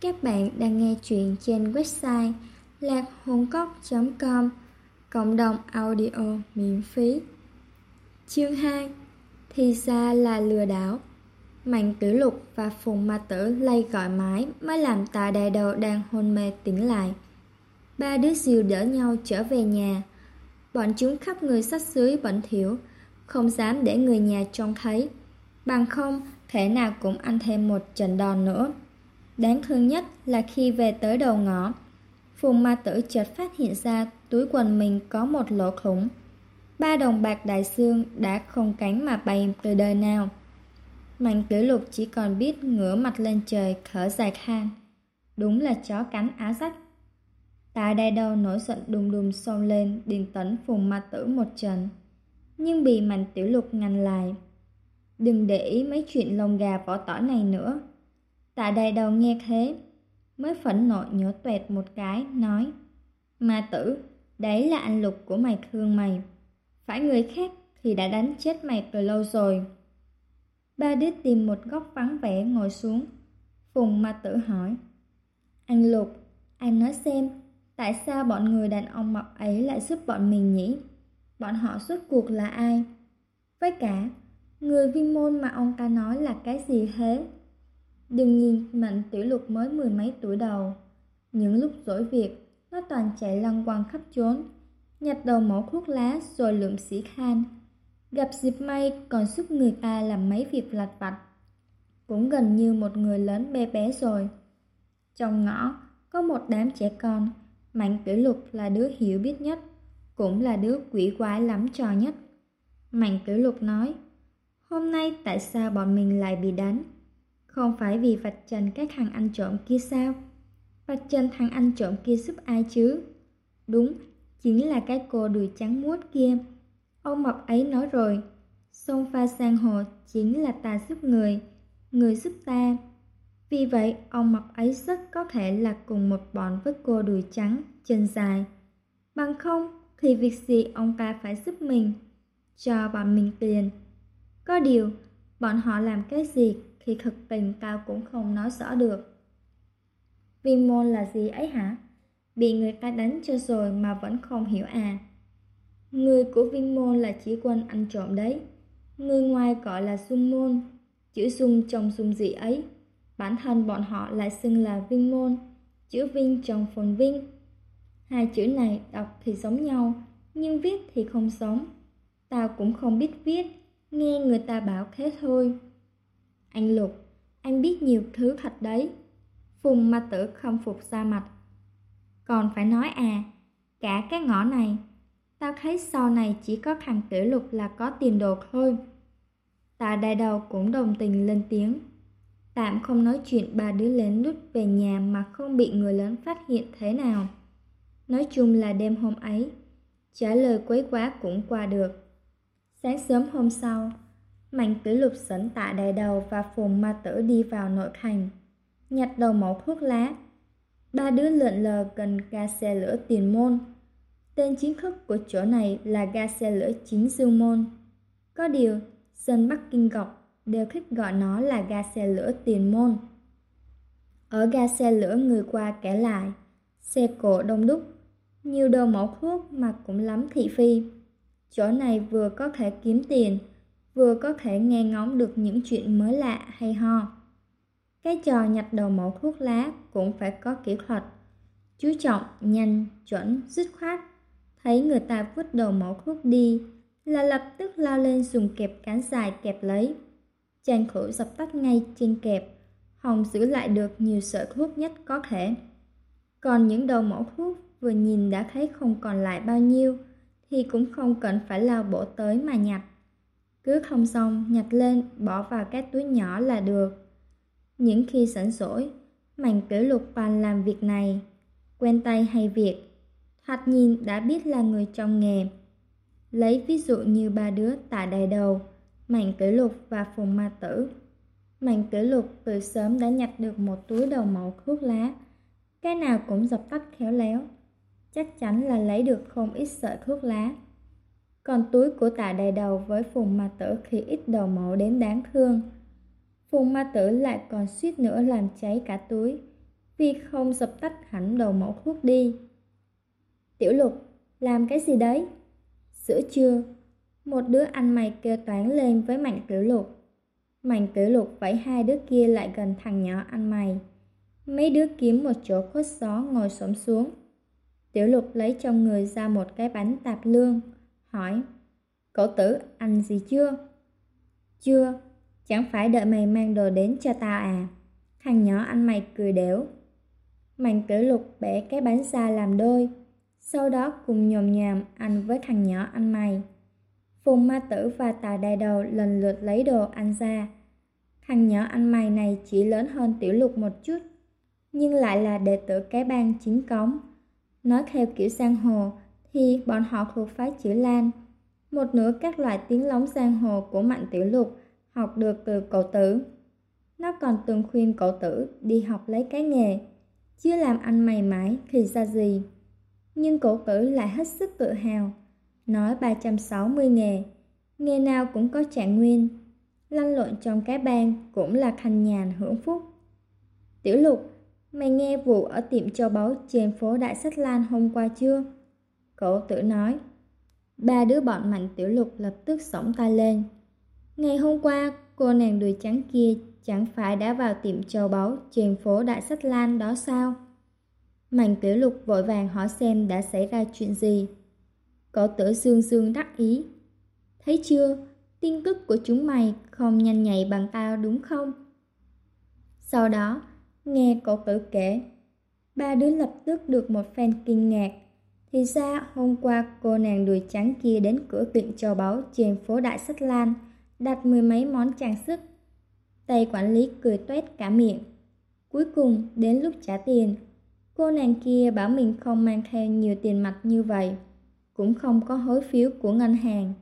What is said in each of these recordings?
Các bạn đang nghe chuyện trên website lạc.hồn.com Cộng đồng audio miễn phí Chương 2 Thì ra là lừa đảo Mạnh tử lục và phùng ma tử lay gọi mái mới làm tà đại đầu đang hôn mê tỉnh lại. Ba đứa dìu đỡ nhau trở về nhà. Bọn chúng khắp người sách dưới bẩn thiểu, không dám để người nhà trông thấy. Bằng không, thể nào cũng ăn thêm một trận đòn nữa. Đáng thương nhất là khi về tới đầu ngõ, Phùng ma tử chợt phát hiện ra túi quần mình có một lỗ khủng. Ba đồng bạc đại xương đã không cánh mà bay từ đời nào. Mạnh tử lục chỉ còn biết ngửa mặt lên trời thở dài khan. Đúng là chó cắn á rách. Tạ đai đầu nổi giận đùng đùng xông lên điền tấn phùng ma tử một trận. Nhưng bị mạnh tiểu lục ngăn lại. Đừng để ý mấy chuyện lông gà vỏ tỏi này nữa. Tạ đại đầu nghe thế, mới phẫn nộ nhổ tuẹt một cái, nói Ma tử, đấy là anh lục của mày thương mày. Phải người khác thì đã đánh chết mày từ lâu rồi. Ba đứa tìm một góc vắng vẻ ngồi xuống. Phùng ma tử hỏi Anh Lục, anh nói xem, tại sao bọn người đàn ông mập ấy lại giúp bọn mình nhỉ? Bọn họ suốt cuộc là ai? Với cả, người viên môn mà ông ta nói là cái gì thế? Đừng nhìn Mạnh Tiểu Lục mới mười mấy tuổi đầu. Những lúc rỗi việc, nó toàn chạy lăn quăng khắp trốn, nhặt đầu mẫu thuốc lá rồi lượm sĩ khan. Gặp dịp may còn giúp người ta làm mấy việc lặt vặt. Cũng gần như một người lớn bé bé rồi. Trong ngõ, có một đám trẻ con, Mạnh Tiểu Lục là đứa hiểu biết nhất, cũng là đứa quỷ quái lắm trò nhất. Mạnh Tiểu Lục nói, hôm nay tại sao bọn mình lại bị đánh? Không phải vì vạch trần cái thằng ăn trộm kia sao? Vạch trần thằng ăn trộm kia giúp ai chứ? Đúng, chính là cái cô đùi trắng muốt kia. Ông mập ấy nói rồi, sông pha sang hồ chính là ta giúp người, người giúp ta. Vì vậy, ông mập ấy rất có thể là cùng một bọn với cô đùi trắng, chân dài. Bằng không, thì việc gì ông ta phải giúp mình? Cho bọn mình tiền. Có điều, bọn họ làm cái gì thì thực tình tao cũng không nói rõ được. Viên môn là gì ấy hả? Bị người ta đánh cho rồi mà vẫn không hiểu à? Người của viên môn là chỉ quân ăn trộm đấy. Người ngoài gọi là dung môn. Chữ dung trong dung dị ấy. Bản thân bọn họ lại xưng là viên môn. Chữ Vinh trong phồn vinh. Hai chữ này đọc thì giống nhau, nhưng viết thì không giống. Tao cũng không biết viết, nghe người ta bảo thế thôi. Anh Lục, anh biết nhiều thứ thật đấy. Phùng ma tử không phục ra mặt. Còn phải nói à, cả cái ngõ này, tao thấy sau này chỉ có thằng tử lục là có tiền đồ thôi. Tạ đại đầu cũng đồng tình lên tiếng. Tạm không nói chuyện ba đứa lén lút về nhà mà không bị người lớn phát hiện thế nào. Nói chung là đêm hôm ấy, trả lời quấy quá cũng qua được. Sáng sớm hôm sau, Mạnh tử lục sẵn tạ đại đầu và phùng ma tử đi vào nội thành, nhặt đầu mẫu thuốc lá. Ba đứa lượn lờ gần ga xe lửa tiền môn. Tên chính thức của chỗ này là ga xe lửa chính dương môn. Có điều, dân Bắc Kinh Gọc đều thích gọi nó là ga xe lửa tiền môn. Ở ga xe lửa người qua kẻ lại, xe cổ đông đúc, nhiều đồ mẫu thuốc mà cũng lắm thị phi. Chỗ này vừa có thể kiếm tiền, vừa có thể nghe ngóng được những chuyện mới lạ hay ho. Cái trò nhặt đầu mẫu thuốc lá cũng phải có kỹ thuật, chú trọng, nhanh, chuẩn, dứt khoát. Thấy người ta vứt đầu mẫu thuốc đi là lập tức lao lên dùng kẹp cán dài kẹp lấy. Chàng khử dập tắt ngay trên kẹp, hồng giữ lại được nhiều sợi thuốc nhất có thể. Còn những đầu mẫu thuốc vừa nhìn đã thấy không còn lại bao nhiêu thì cũng không cần phải lao bổ tới mà nhặt. Cứ không xong, nhặt lên, bỏ vào các túi nhỏ là được. Những khi sẵn sỗi Mạnh Tiểu Lục bàn làm việc này, quen tay hay việc, thoạt nhìn đã biết là người trong nghề. Lấy ví dụ như ba đứa tả đài đầu, Mạnh Tiểu Lục và Phùng Ma Tử. Mạnh Tiểu Lục từ sớm đã nhặt được một túi đầu mẫu thuốc lá, cái nào cũng dập tắt khéo léo. Chắc chắn là lấy được không ít sợi thuốc lá. Còn túi của tạ đại đầu với phùng ma tử thì ít đầu mẫu đến đáng thương. Phùng ma tử lại còn suýt nữa làm cháy cả túi. vì không dập tắt hẳn đầu mẫu thuốc đi. Tiểu lục, làm cái gì đấy? Giữa trưa, một đứa ăn mày kêu toán lên với mạnh tiểu lục. Mạnh tiểu lục vẫy hai đứa kia lại gần thằng nhỏ ăn mày. Mấy đứa kiếm một chỗ khuất gió ngồi xổm xuống. Tiểu lục lấy trong người ra một cái bánh tạp lương, hỏi Cậu tử ăn gì chưa? Chưa, chẳng phải đợi mày mang đồ đến cho tao à? Thằng nhỏ anh mày cười đẻo Mạnh tử lục bẻ cái bánh ra làm đôi, sau đó cùng nhồm nhàm ăn với thằng nhỏ anh mày. Phùng ma tử và tà đại đầu lần lượt lấy đồ ăn ra. Thằng nhỏ anh mày này chỉ lớn hơn tiểu lục một chút, nhưng lại là đệ tử cái bang chính cống. Nói theo kiểu sang hồ thì bọn họ thuộc phái chữ Lan. Một nửa các loại tiếng lóng giang hồ của mạnh tiểu lục học được từ cậu tử. Nó còn từng khuyên cậu tử đi học lấy cái nghề, chưa làm anh mày mãi thì ra gì. Nhưng cậu tử lại hết sức tự hào, nói 360 nghề, nghề nào cũng có trạng nguyên. Lăn lộn trong cái bang cũng là thanh nhàn hưởng phúc. Tiểu lục, mày nghe vụ ở tiệm châu báu trên phố Đại Sách Lan hôm qua chưa? Cậu tử nói. Ba đứa bọn mạnh tiểu lục lập tức sổng tay lên. Ngày hôm qua, cô nàng đùi trắng kia chẳng phải đã vào tiệm châu báu trên phố Đại Sách Lan đó sao? Mạnh tiểu lục vội vàng hỏi xem đã xảy ra chuyện gì. Cậu tử dương dương đắc ý. Thấy chưa, tin tức của chúng mày không nhanh nhạy bằng tao đúng không? Sau đó, nghe cậu tử kể, ba đứa lập tức được một phen kinh ngạc. Thì ra hôm qua cô nàng đùi trắng kia đến cửa tiệm châu báu trên phố Đại Sách Lan, đặt mười mấy món trang sức. Tay quản lý cười tuét cả miệng. Cuối cùng, đến lúc trả tiền, cô nàng kia bảo mình không mang theo nhiều tiền mặt như vậy, cũng không có hối phiếu của ngân hàng.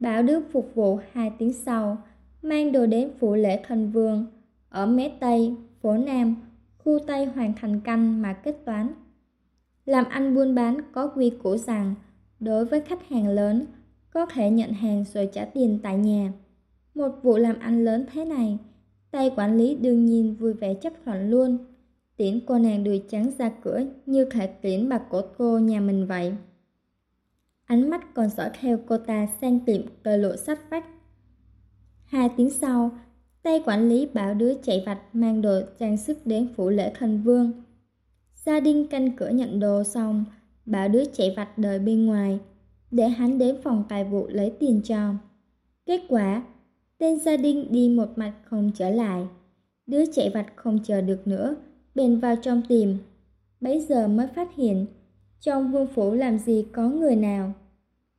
Bảo đứa phục vụ hai tiếng sau, mang đồ đến phủ lễ thần vương, ở mé Tây, phố Nam, khu Tây Hoàng Thành Canh mà kết toán. Làm ăn buôn bán có quy củ rằng, đối với khách hàng lớn, có thể nhận hàng rồi trả tiền tại nhà. Một vụ làm ăn lớn thế này, tay quản lý đương nhiên vui vẻ chấp thuận luôn. Tiễn cô nàng đùi trắng ra cửa như thể tiễn bà cổ cô nhà mình vậy. Ánh mắt còn dõi theo cô ta sang tiệm cờ lộ sách vách. Hai tiếng sau, tay quản lý bảo đứa chạy vạch mang đồ trang sức đến phủ lễ thần vương. Gia đình canh cửa nhận đồ xong, bảo đứa chạy vạch đợi bên ngoài, để hắn đến phòng tài vụ lấy tiền cho. Kết quả, tên gia đình đi một mạch không trở lại. Đứa chạy vặt không chờ được nữa, bèn vào trong tìm. Bấy giờ mới phát hiện, trong vương phủ làm gì có người nào.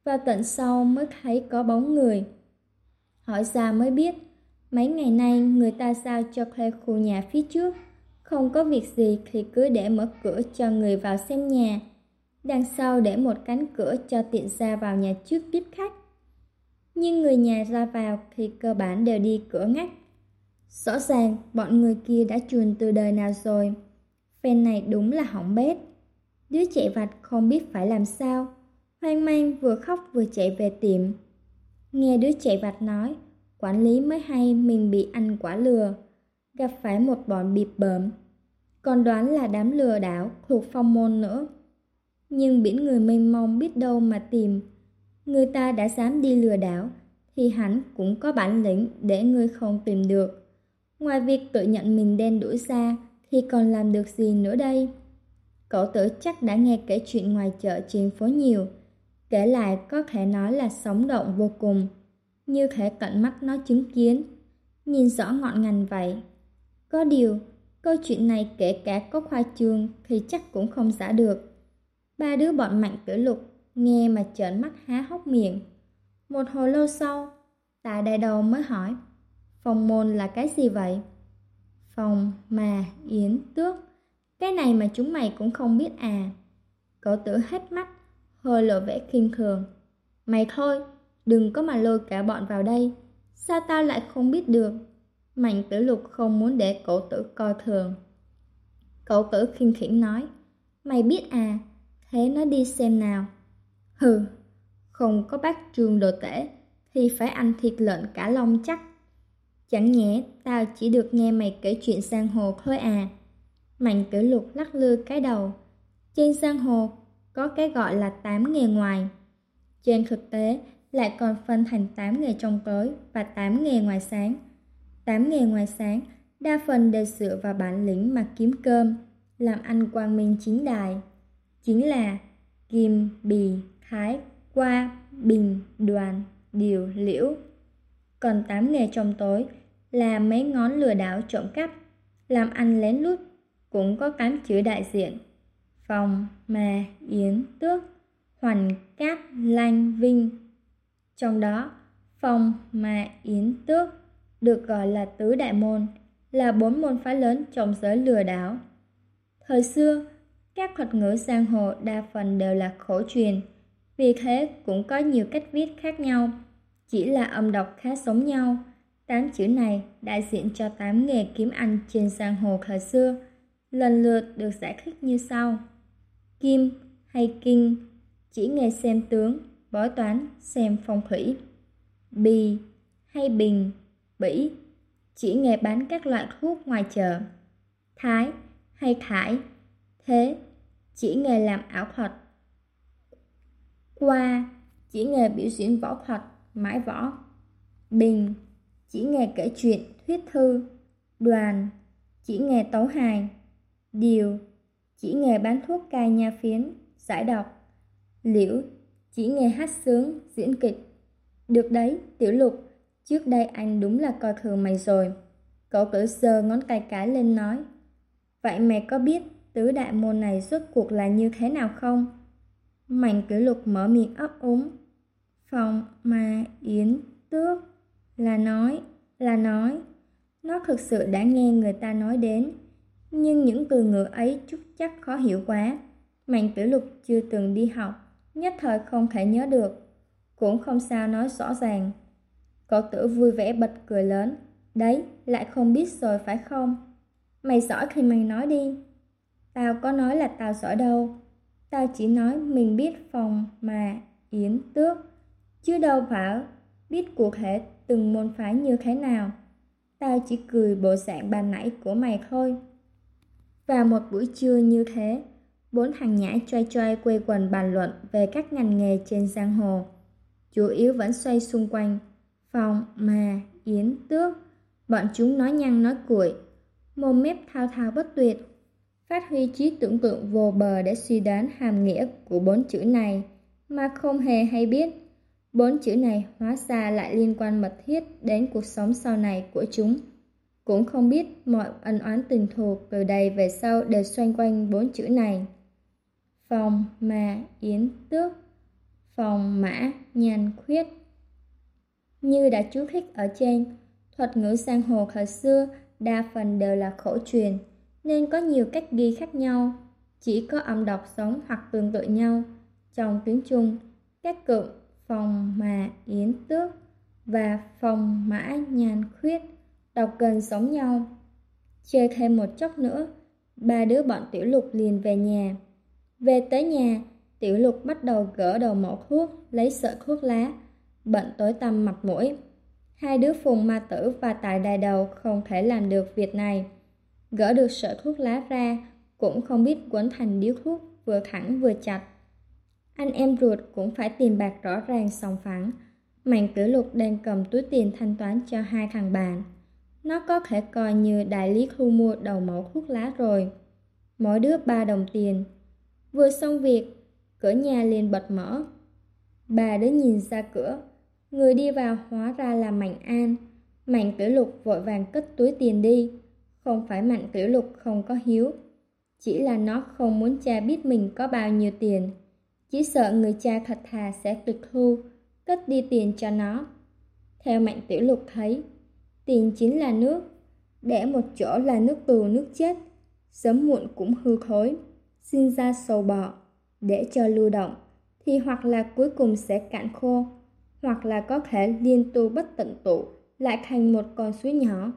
Vào tận sau mới thấy có bóng người. Hỏi ra mới biết, mấy ngày nay người ta giao cho thuê khu nhà phía trước. Không có việc gì thì cứ để mở cửa cho người vào xem nhà. Đằng sau để một cánh cửa cho tiện ra vào nhà trước tiếp khách nhưng người nhà ra vào thì cơ bản đều đi cửa ngách. Rõ ràng bọn người kia đã chuồn từ đời nào rồi. Phen này đúng là hỏng bét. Đứa chạy vặt không biết phải làm sao. Hoang mang vừa khóc vừa chạy về tiệm. Nghe đứa chạy vặt nói, quản lý mới hay mình bị ăn quả lừa. Gặp phải một bọn bịp bợm. Còn đoán là đám lừa đảo thuộc phong môn nữa. Nhưng biển người mênh mông biết đâu mà tìm người ta đã dám đi lừa đảo, thì hắn cũng có bản lĩnh để ngươi không tìm được. Ngoài việc tự nhận mình đen đuổi ra, thì còn làm được gì nữa đây? Cậu tử chắc đã nghe kể chuyện ngoài chợ trên phố nhiều, kể lại có thể nói là sống động vô cùng, như thể cận mắt nó chứng kiến, nhìn rõ ngọn ngành vậy. Có điều, câu chuyện này kể cả có khoa trương thì chắc cũng không giả được. Ba đứa bọn mạnh tử lục nghe mà trợn mắt há hốc miệng. Một hồi lâu sau, tại đại đầu mới hỏi, phòng môn là cái gì vậy? Phòng, mà, yến, tước, cái này mà chúng mày cũng không biết à. Cậu tử hết mắt, hơi lộ vẻ khinh thường. Mày thôi, đừng có mà lôi cả bọn vào đây. Sao tao lại không biết được? Mạnh tử lục không muốn để cậu tử coi thường. Cậu tử khinh khỉnh nói, mày biết à, thế nó đi xem nào. Hừ, không có bác trường đồ tể thì phải ăn thịt lợn cả lông chắc. Chẳng nhẽ tao chỉ được nghe mày kể chuyện sang hồ thôi à. Mạnh tử lục lắc lư cái đầu. Trên giang hồ có cái gọi là tám nghề ngoài. Trên thực tế lại còn phân thành tám nghề trong tối và tám nghề ngoài sáng. Tám nghề ngoài sáng đa phần đều dựa vào bản lĩnh mà kiếm cơm, làm ăn quang minh chính đài. Chính là kim, bì, thái, qua, bình, đoàn, điều, liễu. Còn tám nghề trong tối là mấy ngón lừa đảo trộm cắp, làm ăn lén lút, cũng có tám chữ đại diện. Phòng, mà, yến, tước, hoành, cát, lanh, vinh. Trong đó, phòng, mà, yến, tước được gọi là tứ đại môn, là bốn môn phái lớn trong giới lừa đảo. Thời xưa, các thuật ngữ giang hồ đa phần đều là khổ truyền, vì thế cũng có nhiều cách viết khác nhau, chỉ là âm đọc khá giống nhau. Tám chữ này đại diện cho tám nghề kiếm ăn trên giang hồ thời xưa, lần lượt được giải thích như sau. Kim hay kinh, chỉ nghề xem tướng, bói toán, xem phong thủy. Bì hay bình, bỉ, chỉ nghề bán các loại thuốc ngoài chợ. Thái hay Thải, thế, chỉ nghề làm ảo thuật. Qua, chỉ nghề biểu diễn võ thuật, mãi võ. Bình, chỉ nghề kể chuyện, thuyết thư. Đoàn, chỉ nghề tấu hài. Điều, chỉ nghề bán thuốc cai nha phiến, giải độc. Liễu, chỉ nghề hát sướng, diễn kịch. Được đấy, tiểu lục, trước đây anh đúng là coi thường mày rồi. Cậu tử giơ ngón tay cái lên nói. Vậy mày có biết tứ đại môn này rốt cuộc là như thế nào không? Mạnh cử lục mở miệng ấp úng. Phòng mà yến tước là nói, là nói. Nó thực sự đã nghe người ta nói đến. Nhưng những từ ngữ ấy chút chắc khó hiểu quá. Mạnh tử lục chưa từng đi học, nhất thời không thể nhớ được. Cũng không sao nói rõ ràng. Cậu tử vui vẻ bật cười lớn. Đấy, lại không biết rồi phải không? Mày giỏi thì mày nói đi. Tao có nói là tao giỏi đâu. Tao chỉ nói mình biết phòng mà yến tước. Chứ đâu phải biết cụ thể từng môn phái như thế nào. Tao chỉ cười bộ dạng bàn nãy của mày thôi. Và một buổi trưa như thế, bốn thằng nhãi choay choay quây quần bàn luận về các ngành nghề trên giang hồ. Chủ yếu vẫn xoay xung quanh phòng, mà, yến, tước. Bọn chúng nói nhăn nói cuội, mồm mép thao thao bất tuyệt. Phát huy trí tưởng tượng vô bờ để suy đoán hàm nghĩa của bốn chữ này, mà không hề hay biết. Bốn chữ này hóa ra lại liên quan mật thiết đến cuộc sống sau này của chúng. Cũng không biết mọi ân oán tình thù từ đây về sau đều xoay quanh bốn chữ này. Phòng, mà, yến, tước. Phòng, mã, nhàn, khuyết. Như đã chú thích ở trên, thuật ngữ sang hồ thời xưa đa phần đều là khổ truyền, nên có nhiều cách ghi khác nhau, chỉ có âm đọc giống hoặc tương tự nhau. Trong tiếng Trung, các cụm phòng mà yến tước và phòng mã nhàn khuyết đọc gần giống nhau. Chơi thêm một chốc nữa, ba đứa bọn tiểu lục liền về nhà. Về tới nhà, tiểu lục bắt đầu gỡ đầu mẫu thuốc, lấy sợi thuốc lá, bận tối tăm mặt mũi. Hai đứa phùng ma tử và tài đài đầu không thể làm được việc này. Gỡ được sợi thuốc lá ra, cũng không biết quấn thành điếu thuốc vừa thẳng vừa chặt. Anh em ruột cũng phải tìm bạc rõ ràng sòng phẳng. Mạnh tử lục đang cầm túi tiền thanh toán cho hai thằng bạn. Nó có thể coi như đại lý thu mua đầu mẫu thuốc lá rồi. Mỗi đứa ba đồng tiền. Vừa xong việc, cửa nhà liền bật mở. Bà đã nhìn ra cửa, Người đi vào hóa ra là Mạnh An. Mạnh tiểu lục vội vàng cất túi tiền đi. Không phải Mạnh tiểu lục không có hiếu. Chỉ là nó không muốn cha biết mình có bao nhiêu tiền. Chỉ sợ người cha thật thà sẽ tịch thu, cất đi tiền cho nó. Theo Mạnh Tiểu Lục thấy, tiền chính là nước, để một chỗ là nước tù nước chết, sớm muộn cũng hư thối, sinh ra sầu bọ, để cho lưu động, thì hoặc là cuối cùng sẽ cạn khô, hoặc là có thể liên tu bất tận tụ, lại thành một con suối nhỏ,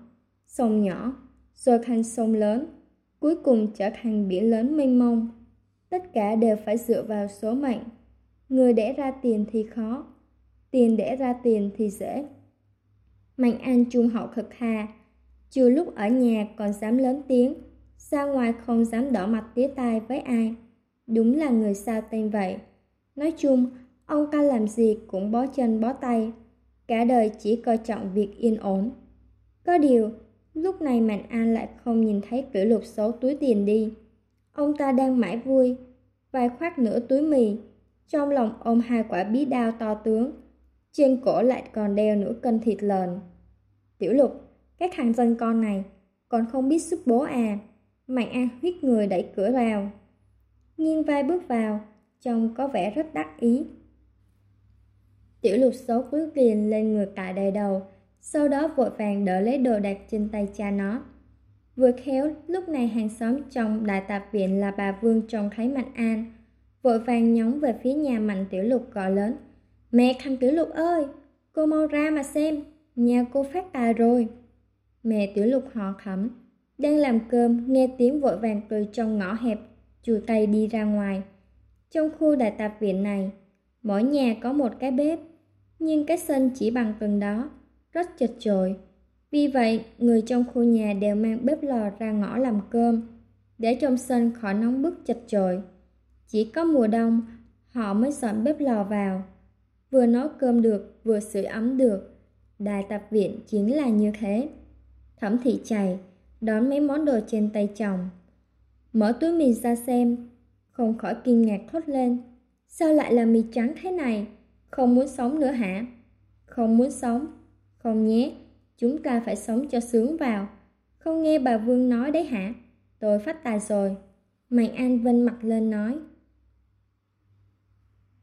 sông nhỏ, rồi thành sông lớn, cuối cùng trở thành biển lớn mênh mông. Tất cả đều phải dựa vào số mệnh. Người đẻ ra tiền thì khó, tiền đẻ ra tiền thì dễ. Mạnh An trung hậu thực thà, chưa lúc ở nhà còn dám lớn tiếng, Ra ngoài không dám đỏ mặt tía tai với ai. Đúng là người sao tên vậy. Nói chung, ông ta làm gì cũng bó chân bó tay. Cả đời chỉ coi trọng việc yên ổn. Có điều, lúc này Mạnh An lại không nhìn thấy tiểu lục xấu túi tiền đi. Ông ta đang mãi vui, vài khoác nửa túi mì, trong lòng ôm hai quả bí đao to tướng, trên cổ lại còn đeo nửa cân thịt lợn. Tiểu lục, cái thằng dân con này, còn không biết giúp bố à. Mạnh An huyết người đẩy cửa vào. Nghiêng vai bước vào, trông có vẻ rất đắc ý. Tiểu lục xấu bước liền lên ngược tại đầy đầu, sau đó vội vàng đỡ lấy đồ đạc trên tay cha nó. Vừa khéo, lúc này hàng xóm trong đại tạp viện là bà Vương trông thấy Mạnh An, vội vàng nhóng về phía nhà Mạnh Tiểu Lục gọi lớn. Mẹ thằng Tiểu Lục ơi, cô mau ra mà xem, nhà cô phát tài rồi. Mẹ Tiểu Lục họ khẩm, đang làm cơm, nghe tiếng vội vàng từ trong ngõ hẹp, chùi tay đi ra ngoài. Trong khu đại tạp viện này, mỗi nhà có một cái bếp, nhưng cái sân chỉ bằng từng đó, rất chật chội. Vì vậy, người trong khu nhà đều mang bếp lò ra ngõ làm cơm, để trong sân khỏi nóng bức chật chội. Chỉ có mùa đông, họ mới dọn bếp lò vào. Vừa nấu cơm được, vừa sưởi ấm được. Đài tập viện chính là như thế. Thẩm thị chảy, đón mấy món đồ trên tay chồng. Mở túi mì ra xem, không khỏi kinh ngạc thốt lên. Sao lại là mì trắng thế này? Không muốn sống nữa hả? Không muốn sống. Không nhé, chúng ta phải sống cho sướng vào. Không nghe bà Vương nói đấy hả? Tôi phát tài rồi. Mạnh An vinh mặt lên nói.